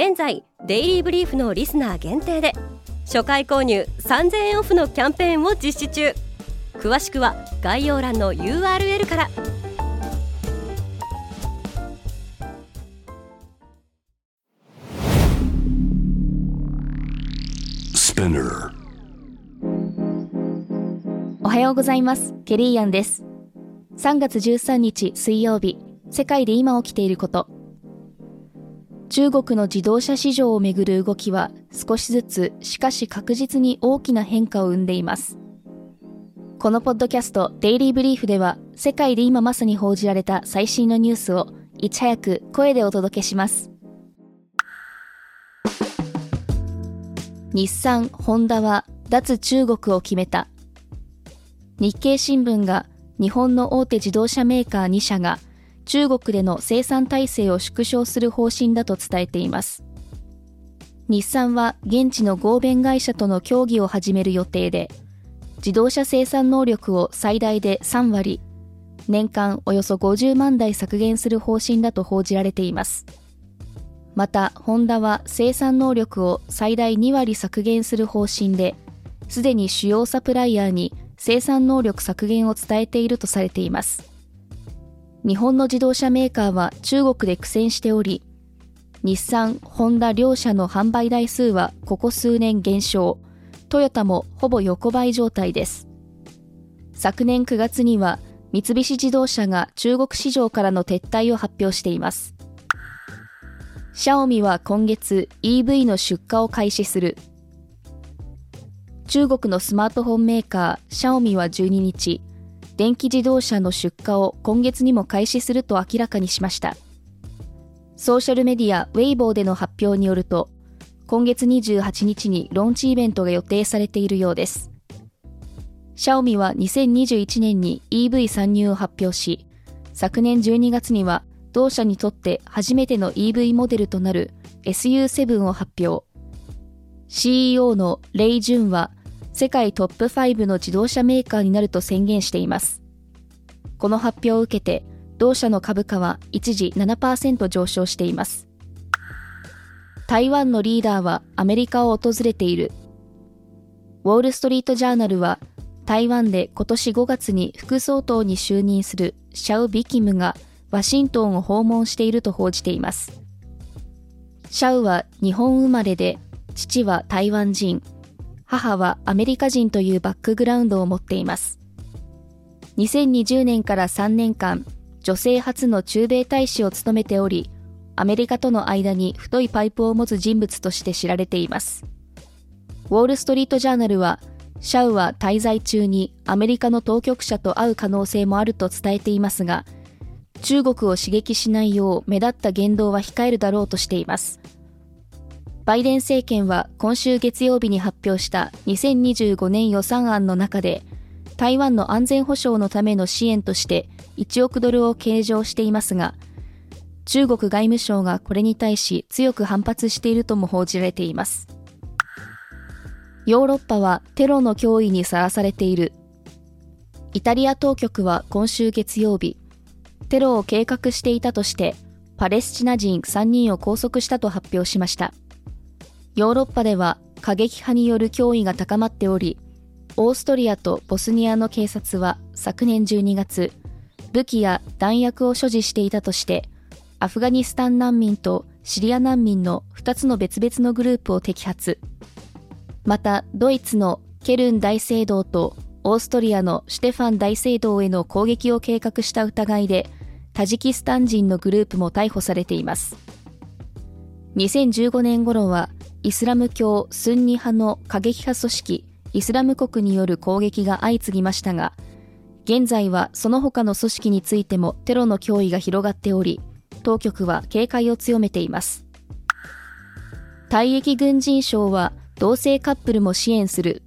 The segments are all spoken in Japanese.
現在デイリーブリーフのリスナー限定で初回購入3000円オフのキャンペーンを実施中。詳しくは概要欄の URL から。おはようございます。ケリーアンです。3月13日水曜日世界で今起きていること中国の自動車市場をめぐる動きは少しずつしかし確実に大きな変化を生んでいます。このポッドキャストデイリーブリーフでは世界で今まさに報じられた最新のニュースをいち早く声でお届けします。日産、ホンダは脱中国を決めた。日経新聞が日本の大手自動車メーカー2社が中国での生産体制を縮小する方針だと伝えています。日産は現地の合弁会社との協議を始める予定で、自動車生産能力を最大で3割、年間およそ50万台削減する方針だと報じられています。また、ホンダは生産能力を最大2割削減する方針で、すでに主要サプライヤーに生産能力削減を伝えているとされています。日本の自動車メーカーは中国で苦戦しており、日産、ホンダ両社の販売台数はここ数年減少、トヨタもほぼ横ばい状態です。昨年9月には三菱自動車が中国市場からの撤退を発表しています。シャオミは今月 EV の出荷を開始する。中国のスマートフォンメーカーシャオミは12日、電気自動車の出荷を今月にも開始すると明らかにしました。ソーシャルメディアウェイボーでの発表によると、今月28日にローンチイベントが予定されているようです。シャオミは2021年に EV 参入を発表し、昨年12月には同社にとって初めての EV モデルとなる SU7 を発表。CEO のレイ・ジュンは世界トップ5の自動車メーカーになると宣言しています。この発表を受けて、同社の株価は一時7%上昇しています。台湾のリーダーはアメリカを訪れている。ウォール・ストリート・ジャーナルは、台湾で今年5月に副総統に就任するシャウ・ビキムがワシントンを訪問していると報じています。シャウは日本生まれで、父は台湾人、母はアメリカ人というバックグラウンドを持っています。2020年から3年間、女性初の駐米大使を務めており、アメリカとの間に太いパイプを持つ人物として知られています。ウォール・ストリート・ジャーナルは、シャウは滞在中にアメリカの当局者と会う可能性もあると伝えていますが、中国を刺激しないよう目立った言動は控えるだろうとしています。バイデン政権は今週月曜日に発表した2025年予算案の中で、台湾の安全保障のための支援として1億ドルを計上していますが、中国外務省がこれに対し強く反発しているとも報じられています。ヨーロッパはテロの脅威にさらされている。イタリア当局は今週月曜日、テロを計画していたとして、パレスチナ人3人を拘束したと発表しました。ヨーロッパでは過激派による脅威が高まっており、オーストリアとボスニアの警察は昨年12月、武器や弾薬を所持していたとして、アフガニスタン難民とシリア難民の2つの別々のグループを摘発。また、ドイツのケルン大聖堂とオーストリアのシュテファン大聖堂への攻撃を計画した疑いで、タジキスタン人のグループも逮捕されています。2015年頃はイスラム教スンニ派の過激派組織イスラム国による攻撃が相次ぎましたが、現在はその他の組織についてもテロの脅威が広がっており、当局は警戒を強めています。退役軍人賞は同性カップルも支援する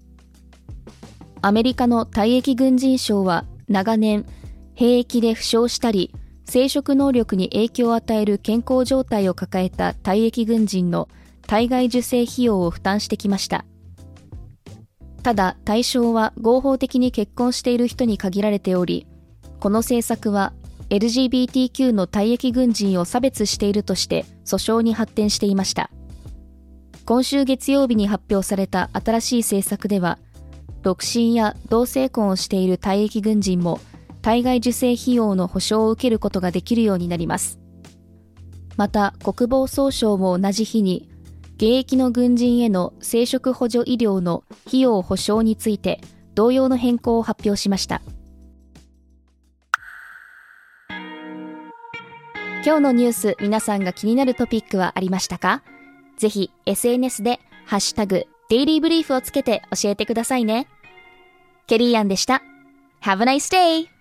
アメリカの退役軍人賞は長年兵役で負傷したり生殖能力に影響を与える健康状態を抱えた退役軍人の体外受精費用を負担してきました。ただ対象は合法的に結婚している人に限られておりこの政策は LGBTQ の退役軍人を差別しているとして訴訟に発展していました。今週月曜日に発表された新しい政策では独身や同性婚をしている退役軍人も体外受精費用の保証を受けることができるようになります。また国防総省も同じ日に現役の軍人への生殖補助医療の費用保証について同様の変更を発表しました今日のニュース皆さんが気になるトピックはありましたか？ぜひ SNS でハッシュタグデイリーブリーフをつけて教えてくださいね。ケリーアンでした。Have a nice day!